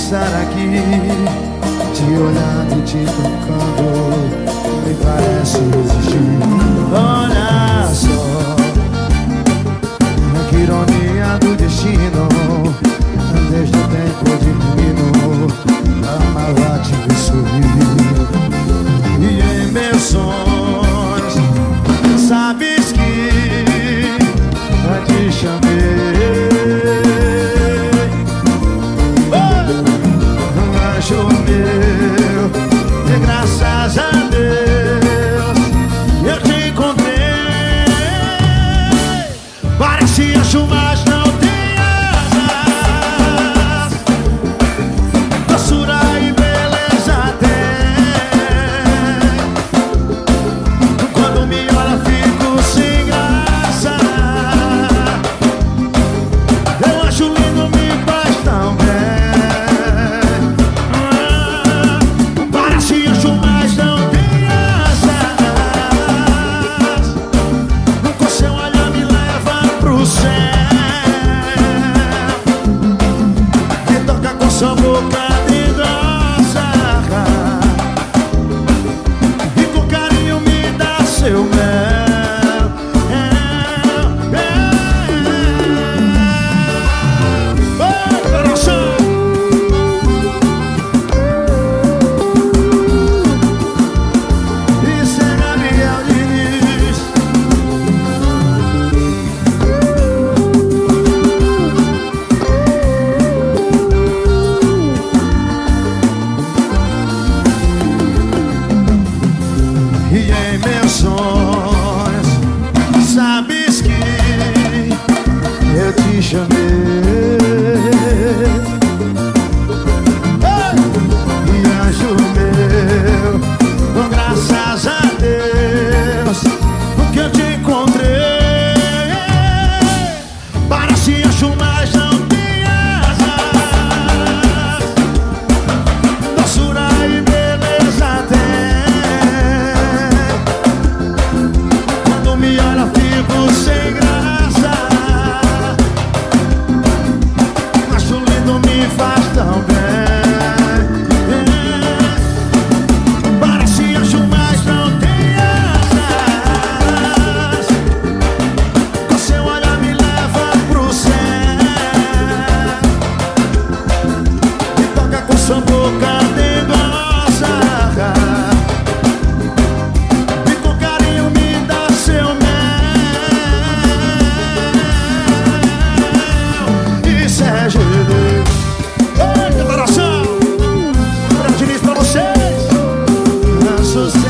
estar aqui Te olhando, e te tocando Me parece existir Olha só a ironia do destino Desde o tempo de menino Amava te ver sorrir. E em meus sonhos Sabes que Te chamar te acho mais. Sua boca dengosa E com carinho me dá seu mel Jesus.